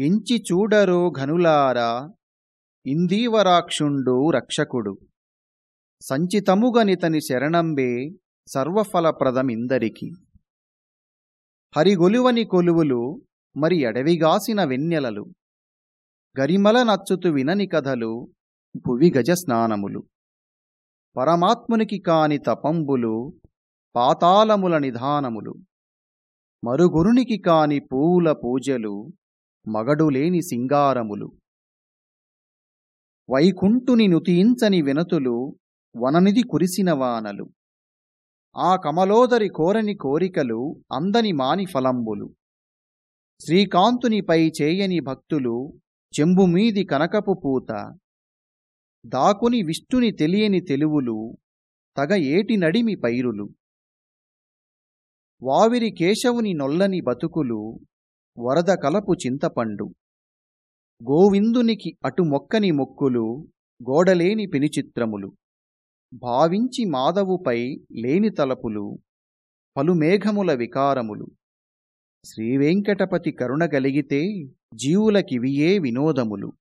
ఎంచి చూడరో ఘనులారా ఇందీవరాక్షుండు రక్షకుడు. సంచితముగనితని శరణంబే సర్వఫలప్రదమిందరికి. హరిగొలువని కొలువులు మరి అడవిగాసిన వెన్నెలలు. గరిమల నచ్చుతు వినని కథలు భువిగజ స్నానములు. పరమాత్మునికి కాని తపంబులు పాతాళముల నిధానములు. మరుగురునికి కాని పూల పూజలు మగడులేని సింగారములు. వైకుంఠుని నుతియించని వినతులు వననిధి కురిసిన వానలు. ఆ కమలోదరి కోరని కోరికలు అందని మాని ఫలంబులు. శ్రీకాంతునిపై చేయని భక్తులు చెంబుమీది కనకపు పూత. దాకుని విష్ణుని తెలియని తెలువులు తగ ఏటి నడిమి పైరులు. వావిరి కేశవుని నొల్లని బతుకులు వరద కలపు చింతపండు. గోవిందునికి అటు మొక్కని మొక్కులు గోడలేని పెనుచిత్రములు. భావించి మాధవుపై లేని తలపులు పలుమేఘముల వికారములు. శ్రీవేంకటపతి కరుణ గలిగితే జీవులకివియే వినోదములు.